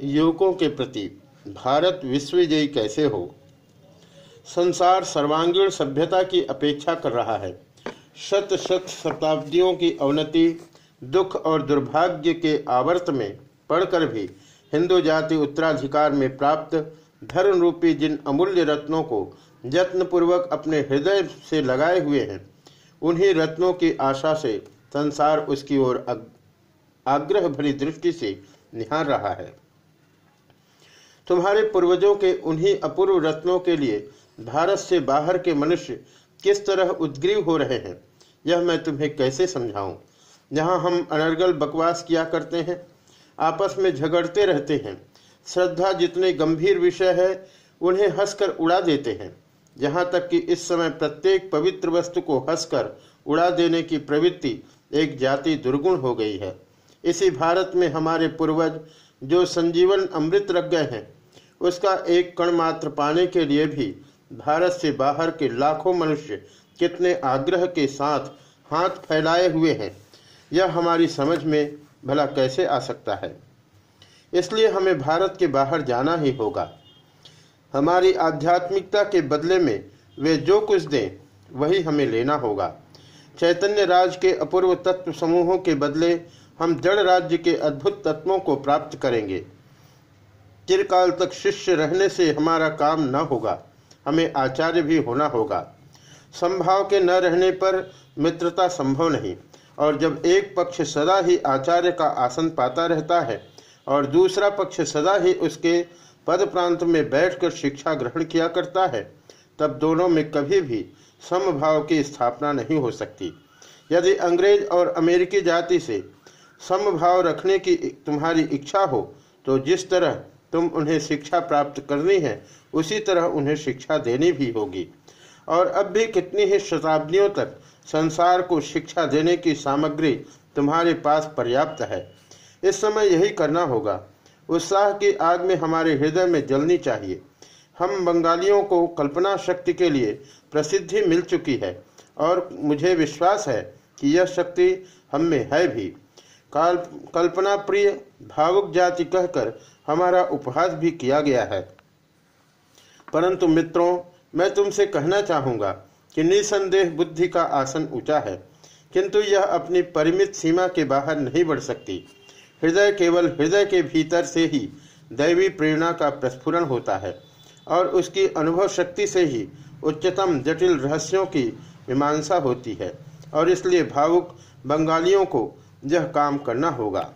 युवकों के प्रति, भारत विश्वविजयी कैसे हो? संसार सर्वांगीण सभ्यता की अपेक्षा कर रहा है। शत शत शताब्दियों की अवनति, दुख और दुर्भाग्य के आवर्त में पढ़कर भी हिंदू जाति उत्तराधिकार में प्राप्त धर्म रूपी जिन अमूल्य रत्नों को यत्नपूर्वक अपने हृदय से लगाए हुए हैं, उन्हीं रत्नों की आशा से संसार उसकी ओर आग्रह भरी दृष्टि से निहार रहा है। तुम्हारे पूर्वजों के उन्हीं अपूर्व रत्नों के लिए भारत से बाहर के मनुष्य किस तरह उद्ग्रीव हो रहे हैं? यह मैं तुम्हें कैसे समझाऊं? जहाँ हम अनर्गल बकवास किया करते हैं, आपस में झगड़ते रहते हैं, श्रद्धा जितने गंभीर विषय है, उन्हें हंसकर उड़ा देते हैं। यहाँ तक कि इस समय प्रत्येक पवित्र वस्तु को हंसकर उड़ा देने की प्रवृत्ति एक जाति दुर्गुण हो गई है। इसी भारत में हमारे पूर्वज, जो संजीवन अमृत रख गए हैं उसका एक कण मात्र पाने के लिए भी भारत से बाहर के लाखों मनुष्य कितने आग्रह के साथ हाथ फैलाए हुए हैं, यह हमारी समझ में भला कैसे आ सकता है? इसलिए हमें भारत के बाहर जाना ही होगा। हमारी आध्यात्मिकता के बदले में वे जो कुछ दें, वही हमें लेना होगा। चैतन्य राज के अपूर्व तत्व समूहों के बदले हम जड़ राज्य के अद्भुत तत्वों को प्राप्त करेंगे। चिरकाल तक शिष्य रहने से हमारा काम न होगा, हमें आचार्य भी होना होगा। संभाव के न रहने पर मित्रता संभव नहीं, और जब एक पक्ष सदा ही आचार्य का आसन पाता रहता है, और दूसरा पक्ष सदा ही उसके पद प्रांत में बैठकर शिक्षा ग्रहण किया करता है, तब दोनों में कभी भी समभाव की स्थापना नहीं हो सकती। यदि अंग्रेज़ और अमेरिकी जाति से समभाव रखने की तुम्हारी इच्छा हो तो जिस तरह तुम उन्हें शिक्षा प्राप्त करनी है, उसी तरह उन्हें शिक्षा देनी भी होगी। और अब भी कितनी ही शताब्दियों तक संसार को शिक्षा देने की सामग्री तुम्हारे पास पर्याप्त है। इस समय यही करना होगा। उत्साह की आग में हमारे हृदय में जलनी चाहिए। हम बंगालियों को कल्पना शक्ति के लिए प्रसिद्धि मिल चुकी है और मुझे विश्वास है कि यह शक्ति हम में है भी। कल्पना प्रिय भावुक जाति कहकर हमारा उपहास भी किया गया है। परंतु मित्रों, मैं तुमसे कहना चाहूँगा कि निसंदेह बुद्धि का आसन ऊँचा है, किंतु यह अपनी परिमित सीमा के बाहर नहीं बढ़ सकती। हृदय केवल हृदय के भीतर से ही दैवी प्रेरणा का प्रस्फुरन होता है और उसकी अनुभव शक्ति से ही उच्चतम जटिल रहस्यों की मीमांसा होती है, और इसलिए भावुक बंगालियों को यह काम करना होगा।